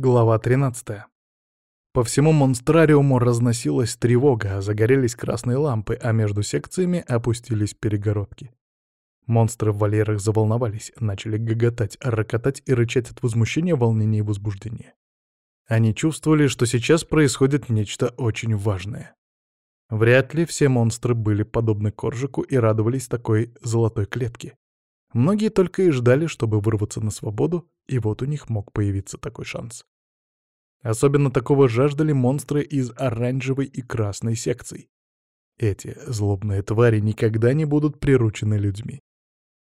Глава 13. По всему монстрариуму разносилась тревога, загорелись красные лампы, а между секциями опустились перегородки. Монстры в вольерах заволновались, начали гоготать, рокотать и рычать от возмущения, волнения и возбуждения. Они чувствовали, что сейчас происходит нечто очень важное. Вряд ли все монстры были подобны Коржику и радовались такой золотой клетке. Многие только и ждали, чтобы вырваться на свободу, и вот у них мог появиться такой шанс. Особенно такого жаждали монстры из оранжевой и красной секций. Эти злобные твари никогда не будут приручены людьми.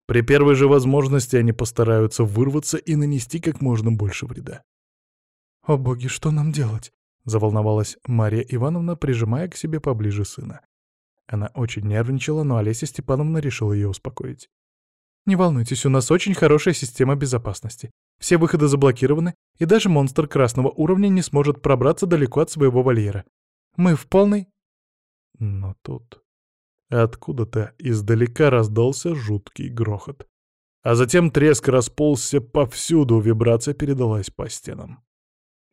При первой же возможности они постараются вырваться и нанести как можно больше вреда. «О боги, что нам делать?» — заволновалась Мария Ивановна, прижимая к себе поближе сына. Она очень нервничала, но Олеся Степановна решила ее успокоить. Не волнуйтесь, у нас очень хорошая система безопасности. Все выходы заблокированы, и даже монстр красного уровня не сможет пробраться далеко от своего вольера. Мы в полной... Но тут... Откуда-то издалека раздался жуткий грохот. А затем треск расползся повсюду, вибрация передалась по стенам.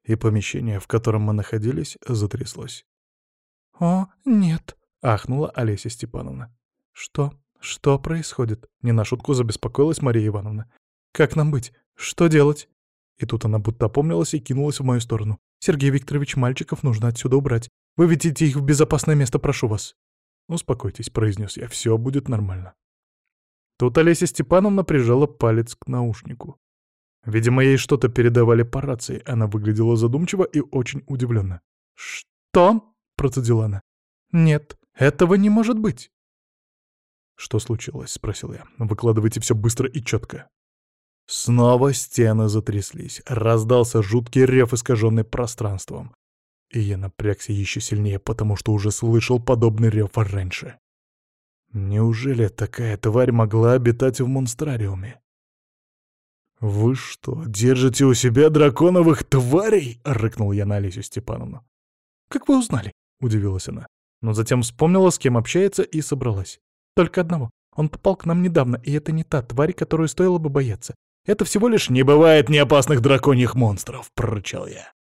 И помещение, в котором мы находились, затряслось. «О, нет!» — ахнула Олеся Степановна. «Что?» «Что происходит?» — не на шутку забеспокоилась Мария Ивановна. «Как нам быть? Что делать?» И тут она будто опомнилась и кинулась в мою сторону. «Сергей Викторович, мальчиков нужно отсюда убрать. Выведите их в безопасное место, прошу вас». «Успокойтесь», — произнес я, — «все будет нормально». Тут Олеся Степановна прижала палец к наушнику. Видимо, ей что-то передавали по рации. Она выглядела задумчиво и очень удивленно. «Что?» — процедила она. «Нет, этого не может быть». «Что случилось?» — спросил я. «Выкладывайте все быстро и четко». Снова стены затряслись. Раздался жуткий рев, искаженный пространством. И я напрягся еще сильнее, потому что уже слышал подобный рев раньше. Неужели такая тварь могла обитать в монстрариуме? «Вы что, держите у себя драконовых тварей?» — рыкнул я на Олесю Степановну. «Как вы узнали?» — удивилась она. Но затем вспомнила, с кем общается, и собралась. Только одного. Он попал к нам недавно, и это не та тварь, которую стоило бы бояться. Это всего лишь «Не бывает неопасных драконьих монстров», — прорычал я.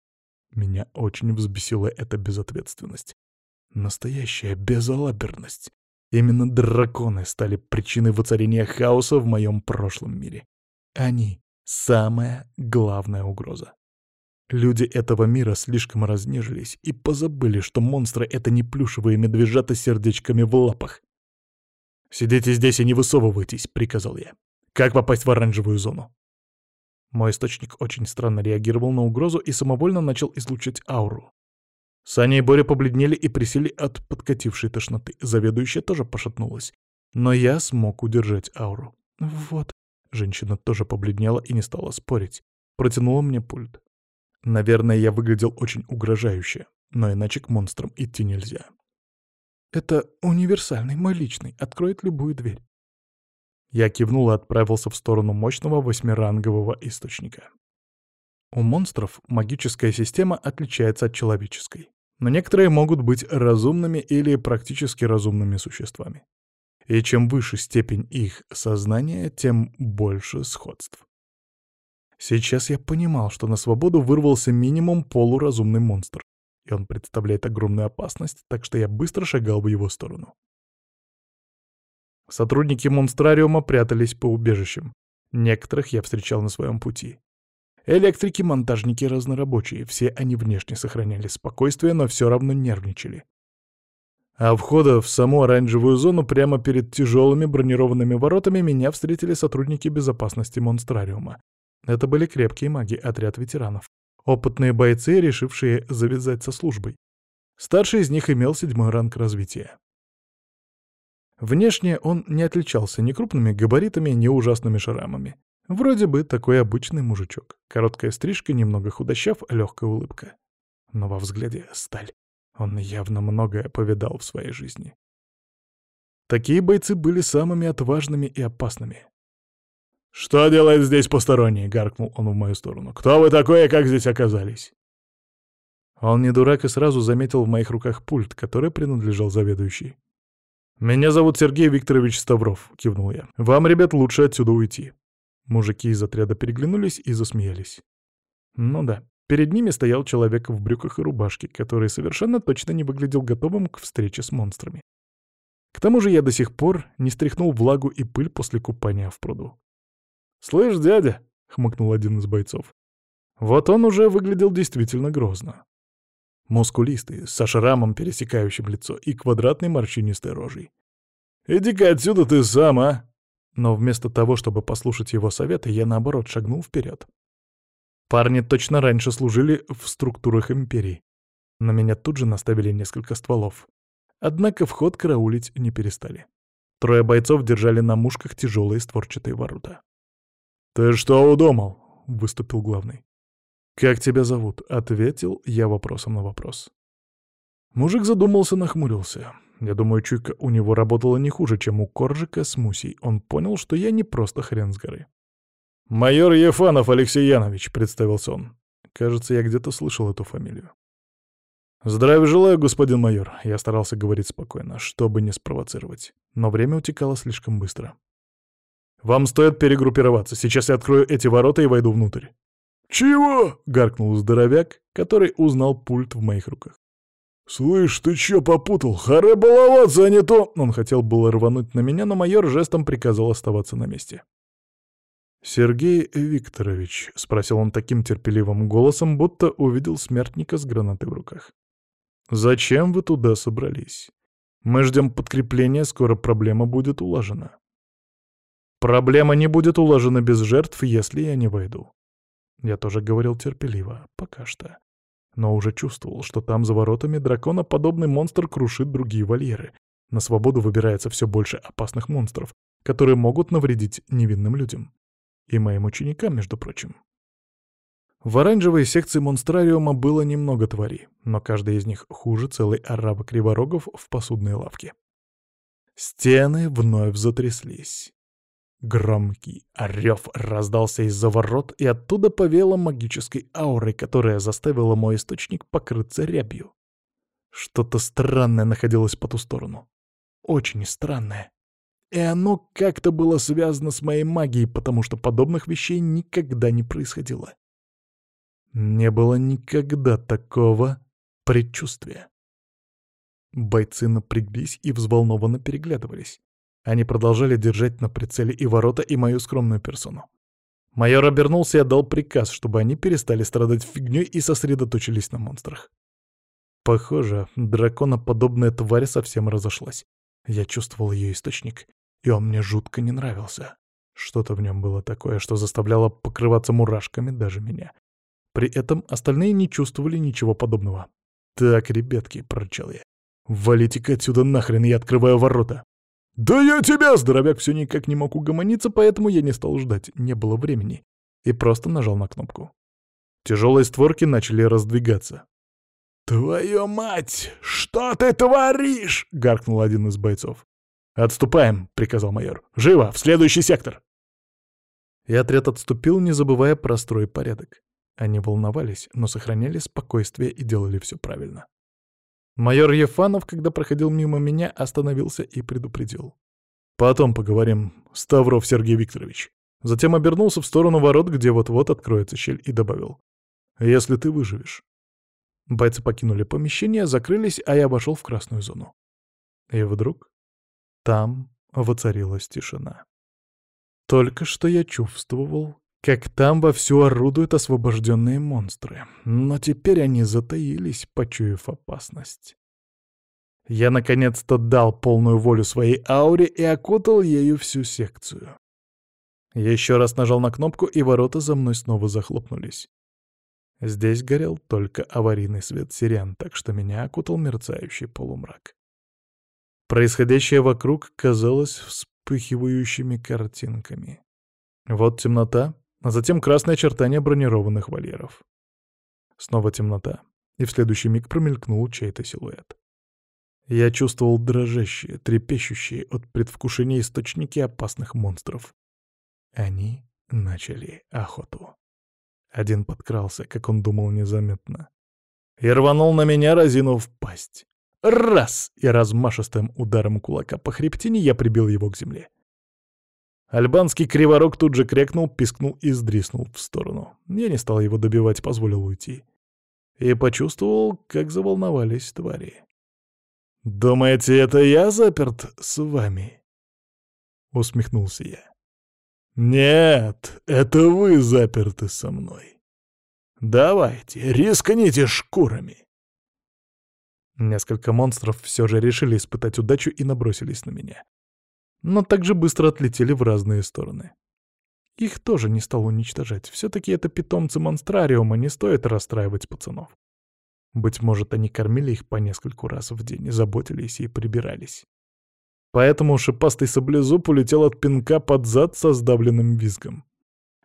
Меня очень взбесила эта безответственность. Настоящая безалаберность. Именно драконы стали причиной воцарения хаоса в моем прошлом мире. Они — самая главная угроза. Люди этого мира слишком разнежились и позабыли, что монстры — это не плюшевые медвежата с сердечками в лапах. «Сидите здесь и не высовывайтесь», — приказал я. «Как попасть в оранжевую зону?» Мой источник очень странно реагировал на угрозу и самовольно начал излучать ауру. Саня и Боря побледнели и присели от подкатившей тошноты. Заведующая тоже пошатнулась. Но я смог удержать ауру. «Вот». Женщина тоже побледнела и не стала спорить. Протянула мне пульт. Наверное, я выглядел очень угрожающе, но иначе к монстрам идти нельзя. Это универсальный, мой личный, откроет любую дверь. Я кивнул и отправился в сторону мощного восьмирангового источника. У монстров магическая система отличается от человеческой, но некоторые могут быть разумными или практически разумными существами. И чем выше степень их сознания, тем больше сходств. Сейчас я понимал, что на свободу вырвался минимум полуразумный монстр, он представляет огромную опасность, так что я быстро шагал в его сторону. Сотрудники монстрариума прятались по убежищам. Некоторых я встречал на своем пути. Электрики, монтажники, разнорабочие — все они внешне сохраняли спокойствие, но все равно нервничали. А входа в саму оранжевую зону прямо перед тяжелыми бронированными воротами меня встретили сотрудники безопасности монстрариума. Это были крепкие маги, отряд ветеранов. Опытные бойцы, решившие завязать со службой. Старший из них имел седьмой ранг развития. Внешне он не отличался ни крупными габаритами, ни ужасными шрамами. Вроде бы такой обычный мужичок. Короткая стрижка, немного худощав, легкая улыбка. Но во взгляде сталь. Он явно многое повидал в своей жизни. Такие бойцы были самыми отважными и опасными. «Что делает здесь посторонний?» — гаркнул он в мою сторону. «Кто вы такой и как здесь оказались?» Он не дурак и сразу заметил в моих руках пульт, который принадлежал заведующей. «Меня зовут Сергей Викторович Ставров», — кивнул я. «Вам, ребят, лучше отсюда уйти». Мужики из отряда переглянулись и засмеялись. Ну да, Перед ними стоял человек в брюках и рубашке, который совершенно точно не выглядел готовым к встрече с монстрами. К тому же я до сих пор не стряхнул влагу и пыль после купания в пруду. «Слышь, дядя!» — хмыкнул один из бойцов. Вот он уже выглядел действительно грозно. Мускулистый, со шрамом, пересекающим лицо, и квадратной морщинистой рожей. «Иди-ка отсюда ты сам, а!» Но вместо того, чтобы послушать его советы, я, наоборот, шагнул вперед. Парни точно раньше служили в структурах Империи. На меня тут же наставили несколько стволов. Однако вход караулить не перестали. Трое бойцов держали на мушках тяжелые створчатые ворота. «Ты что удумал?» — выступил главный. «Как тебя зовут?» — ответил я вопросом на вопрос. Мужик задумался, нахмурился. Я думаю, чуйка у него работала не хуже, чем у Коржика с Мусей. Он понял, что я не просто хрен с горы. «Майор Ефанов Алексей Янович», — представился он. Кажется, я где-то слышал эту фамилию. «Здравия желаю, господин майор», — я старался говорить спокойно, чтобы не спровоцировать. Но время утекало слишком быстро. «Вам стоит перегруппироваться. Сейчас я открою эти ворота и войду внутрь». «Чего?» — гаркнул здоровяк, который узнал пульт в моих руках. «Слышь, ты чё попутал? Харе баловаться, а не то...» Он хотел было рвануть на меня, но майор жестом приказал оставаться на месте. «Сергей Викторович», — спросил он таким терпеливым голосом, будто увидел смертника с гранатой в руках. «Зачем вы туда собрались? Мы ждем подкрепления, скоро проблема будет улажена». «Проблема не будет улажена без жертв, если я не войду». Я тоже говорил терпеливо, пока что. Но уже чувствовал, что там за воротами драконоподобный монстр крушит другие вольеры. На свободу выбирается все больше опасных монстров, которые могут навредить невинным людям. И моим ученикам, между прочим. В оранжевой секции монстрариума было немного тварей, но каждая из них хуже целой араба криворогов в посудной лавке. Стены вновь затряслись. Громкий орёв раздался из-за ворот, и оттуда повело магической аурой, которая заставила мой источник покрыться рябью. Что-то странное находилось по ту сторону. Очень странное. И оно как-то было связано с моей магией, потому что подобных вещей никогда не происходило. Не было никогда такого предчувствия. Бойцы напряглись и взволнованно переглядывались. Они продолжали держать на прицеле и ворота, и мою скромную персону. Майор обернулся и отдал приказ, чтобы они перестали страдать фигней и сосредоточились на монстрах. Похоже, драконоподобная тварь совсем разошлась. Я чувствовал ее источник, и он мне жутко не нравился. Что-то в нем было такое, что заставляло покрываться мурашками даже меня. При этом остальные не чувствовали ничего подобного. «Так, ребятки», — прорычал я, — «валите-ка отсюда нахрен, я открываю ворота». «Да я тебя!» — здоровяк все никак не мог угомониться, поэтому я не стал ждать, не было времени, и просто нажал на кнопку. Тяжелые створки начали раздвигаться. «Твою мать! Что ты творишь?» — гаркнул один из бойцов. «Отступаем», — приказал майор. «Живо! В следующий сектор!» И отряд отступил, не забывая про строй порядок. Они волновались, но сохраняли спокойствие и делали все правильно. Майор Ефанов, когда проходил мимо меня, остановился и предупредил. «Потом поговорим, Ставров Сергей Викторович». Затем обернулся в сторону ворот, где вот-вот откроется щель, и добавил. «Если ты выживешь». Бойцы покинули помещение, закрылись, а я обошел в красную зону. И вдруг там воцарилась тишина. Только что я чувствовал, как там вовсю орудуют освобожденные монстры, но теперь они затаились, почуяв опасность. Я наконец-то дал полную волю своей ауре и окутал ею всю секцию. Еще раз нажал на кнопку, и ворота за мной снова захлопнулись. Здесь горел только аварийный свет сирен, так что меня окутал мерцающий полумрак. Происходящее вокруг казалось вспыхивающими картинками. Вот темнота, а затем красное очертание бронированных вольеров. Снова темнота, и в следующий миг промелькнул чей-то силуэт. Я чувствовал дрожащие, трепещущие от предвкушения источники опасных монстров. Они начали охоту. Один подкрался, как он думал, незаметно. И рванул на меня, разинув пасть. Раз! И размашистым ударом кулака по хребтине я прибил его к земле. Альбанский криворог тут же крякнул, пискнул и сдриснул в сторону. Я не стал его добивать, позволил уйти. и почувствовал, как заволновались твари. «Думаете, это я заперт с вами?» — усмехнулся я. «Нет, это вы заперты со мной. Давайте, рискните шкурами!» Несколько монстров все же решили испытать удачу и набросились на меня. Но также быстро отлетели в разные стороны. Их тоже не стал уничтожать. Все-таки это питомцы монстрариума, не стоит расстраивать пацанов. Быть может, они кормили их по нескольку раз в день, заботились и прибирались. Поэтому шипастый саблезуб улетел от пинка под зад со сдавленным визгом.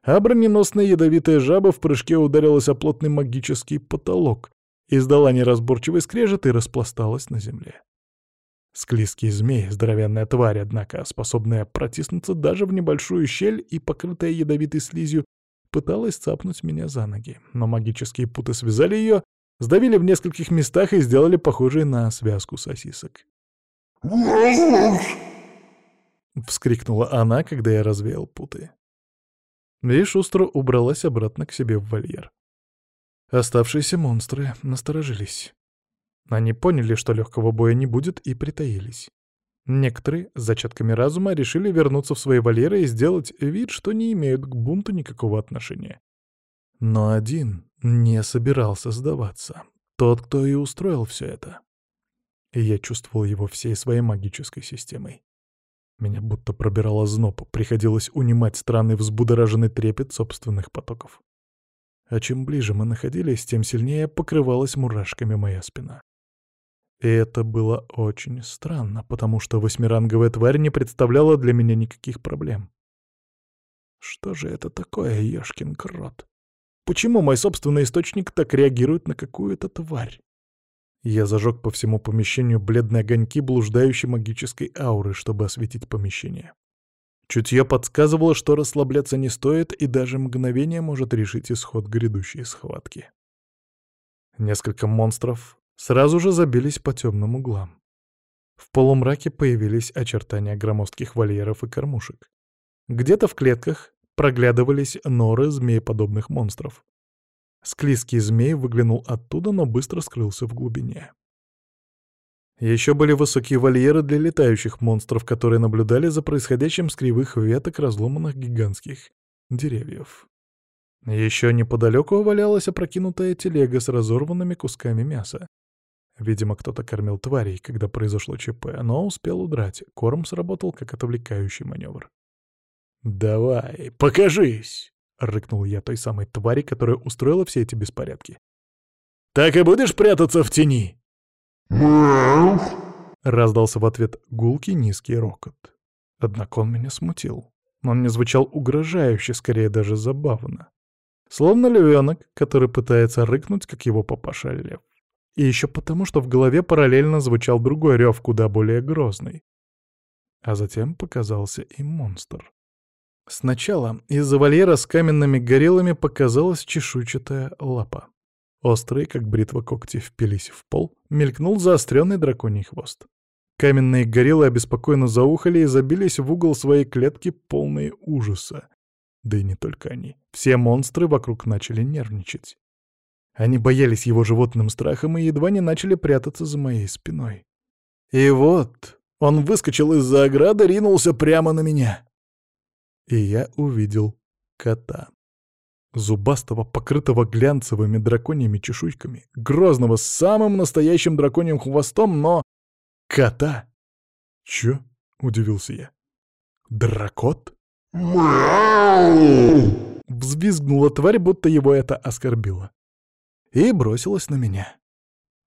А броненосная ядовитая жаба в прыжке ударилась о плотный магический потолок, издала неразборчивый скрежет и распласталась на земле. Склизкий змей, здоровенная тварь, однако, способная протиснуться даже в небольшую щель и покрытая ядовитой слизью, пыталась цапнуть меня за ноги, но магические путы связали ее, сдавили в нескольких местах и сделали похожей на связку сосисок. Вскрикнула она, когда я развеял путы. И шустро убралась обратно к себе в вольер. Оставшиеся монстры насторожились. Они поняли, что легкого боя не будет, и притаились. Некоторые, с зачатками разума, решили вернуться в свои вольеры и сделать вид, что не имеют к бунту никакого отношения. Но один не собирался сдаваться. Тот, кто и устроил все это. Я чувствовал его всей своей магической системой. Меня будто пробирало зноб, приходилось унимать странный взбудораженный трепет собственных потоков. А чем ближе мы находились, тем сильнее покрывалась мурашками моя спина. И это было очень странно, потому что восьмиранговая тварь не представляла для меня никаких проблем. Что же это такое, ёшкин крот? Почему мой собственный источник так реагирует на какую-то тварь? Я зажег по всему помещению бледные огоньки блуждающей магической ауры, чтобы осветить помещение. Чутье подсказывало, что расслабляться не стоит, и даже мгновение может решить исход грядущей схватки. Несколько монстров сразу же забились по темным углам. В полумраке появились очертания громоздких вольеров и кормушек. Где-то в клетках проглядывались норы змееподобных монстров. Склизкий змей выглянул оттуда, но быстро скрылся в глубине. Еще были высокие вольеры для летающих монстров, которые наблюдали за происходящим с кривых веток разломанных гигантских деревьев. Еще неподалеку валялась опрокинутая телега с разорванными кусками мяса. Видимо, кто-то кормил тварей, когда произошло ЧП, но успел удрать. Корм сработал как отвлекающий маневр. «Давай, покажись!» — рыкнул я той самой твари, которая устроила все эти беспорядки. «Так и будешь прятаться в тени?» Раздался в ответ гулкий низкий рокот. Однако он меня смутил. Он не звучал угрожающе, скорее даже забавно. Словно львенок, который пытается рыкнуть, как его папаша лев. И еще потому, что в голове параллельно звучал другой рев, куда более грозный. А затем показался и монстр. Сначала из-за вольера с каменными гориллами показалась чешуйчатая лапа. Острые, как бритва когти, впились в пол, мелькнул заостренный драконий хвост. Каменные гориллы обеспокоенно заухали и забились в угол своей клетки, полные ужаса. Да и не только они. Все монстры вокруг начали нервничать. Они боялись его животным страхом и едва не начали прятаться за моей спиной. И вот он выскочил из-за ограды, ринулся прямо на меня и я увидел кота. Зубастого, покрытого глянцевыми драконьими чешуйками, грозного, с самым настоящим драконьим хвостом, но... кота! «Чё?» — удивился я. «Дракот?» Взвизгнула тварь, будто его это оскорбило. И бросилась на меня.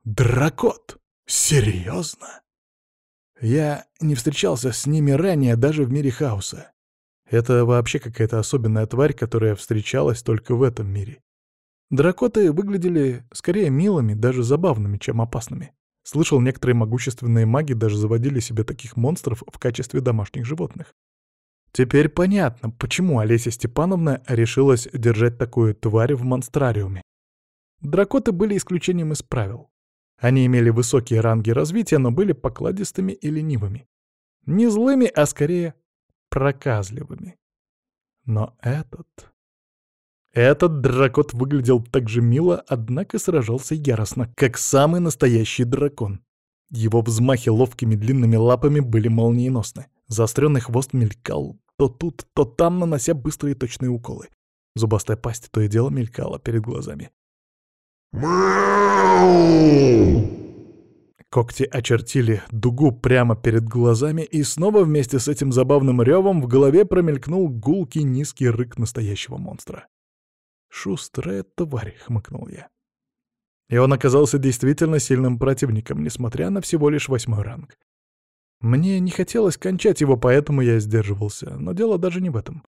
«Дракот? Серьезно?» Я не встречался с ними ранее даже в мире хаоса. Это вообще какая-то особенная тварь, которая встречалась только в этом мире. Дракоты выглядели скорее милыми, даже забавными, чем опасными. Слышал, некоторые могущественные маги даже заводили себе таких монстров в качестве домашних животных. Теперь понятно, почему Олеся Степановна решилась держать такую тварь в монстрариуме. Дракоты были исключением из правил. Они имели высокие ранги развития, но были покладистыми и ленивыми. Не злыми, а скорее проказливыми. Но этот... Этот дракот выглядел так же мило, однако сражался яростно, как самый настоящий дракон. Его взмахи ловкими длинными лапами были молниеносны. Заостренный хвост мелькал то тут, то там, нанося быстрые точные уколы. Зубастая пасть то и дело мелькала перед глазами. Когти очертили дугу прямо перед глазами, и снова вместе с этим забавным ревом в голове промелькнул гулкий низкий рык настоящего монстра. «Шустрая тварь», — хмыкнул я. И он оказался действительно сильным противником, несмотря на всего лишь восьмой ранг. Мне не хотелось кончать его, поэтому я сдерживался, но дело даже не в этом.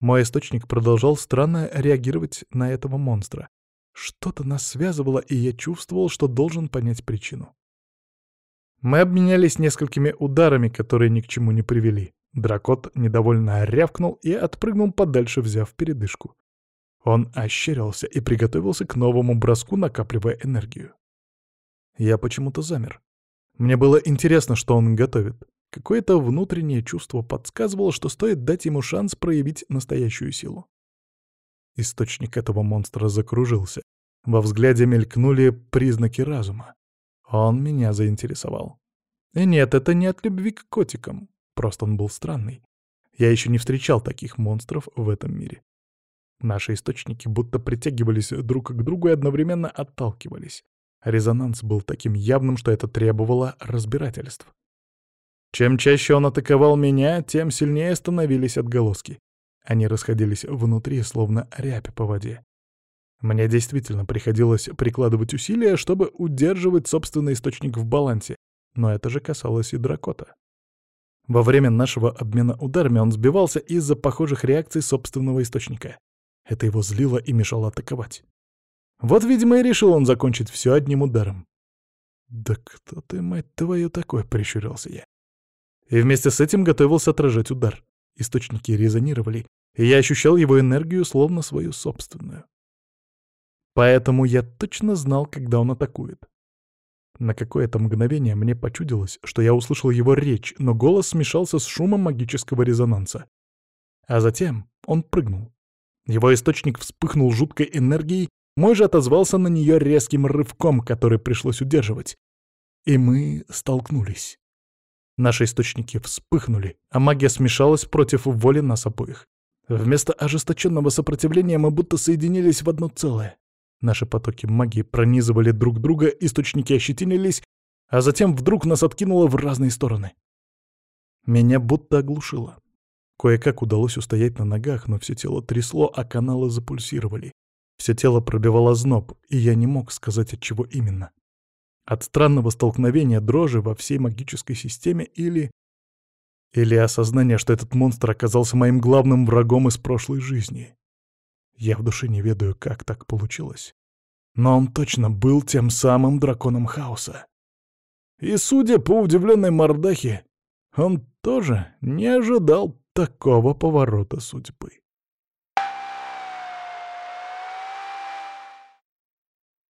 Мой источник продолжал странно реагировать на этого монстра. Что-то нас связывало, и я чувствовал, что должен понять причину. Мы обменялись несколькими ударами, которые ни к чему не привели. Дракот недовольно рявкнул и отпрыгнул подальше, взяв передышку. Он ощерился и приготовился к новому броску, накапливая энергию. Я почему-то замер. Мне было интересно, что он готовит. Какое-то внутреннее чувство подсказывало, что стоит дать ему шанс проявить настоящую силу. Источник этого монстра закружился. Во взгляде мелькнули признаки разума. Он меня заинтересовал. И нет, это не от любви к котикам. Просто он был странный. Я еще не встречал таких монстров в этом мире. Наши источники будто притягивались друг к другу и одновременно отталкивались. Резонанс был таким явным, что это требовало разбирательств. Чем чаще он атаковал меня, тем сильнее становились отголоски. Они расходились внутри, словно рябь по воде. Мне действительно приходилось прикладывать усилия, чтобы удерживать собственный источник в балансе, но это же касалось и дракота. Во время нашего обмена ударами он сбивался из-за похожих реакций собственного источника. Это его злило и мешало атаковать. Вот, видимо, и решил он закончить все одним ударом. «Да кто ты, мать твою, такой?» — прищурился я. И вместе с этим готовился отражать удар. Источники резонировали, и я ощущал его энергию словно свою собственную. Поэтому я точно знал, когда он атакует. На какое-то мгновение мне почудилось, что я услышал его речь, но голос смешался с шумом магического резонанса. А затем он прыгнул. Его источник вспыхнул жуткой энергией, мой же отозвался на нее резким рывком, который пришлось удерживать. И мы столкнулись. Наши источники вспыхнули, а магия смешалась против воли нас обоих. Вместо ожесточенного сопротивления мы будто соединились в одно целое. Наши потоки магии пронизывали друг друга, источники ощетинились, а затем вдруг нас откинуло в разные стороны. Меня будто оглушило. Кое-как удалось устоять на ногах, но все тело трясло, а каналы запульсировали. Все тело пробивало зноб, и я не мог сказать, от чего именно. От странного столкновения дрожи во всей магической системе или... Или осознание, что этот монстр оказался моим главным врагом из прошлой жизни. Я в душе не ведаю, как так получилось. Но он точно был тем самым драконом хаоса. И, судя по удивленной мордахе, он тоже не ожидал такого поворота судьбы.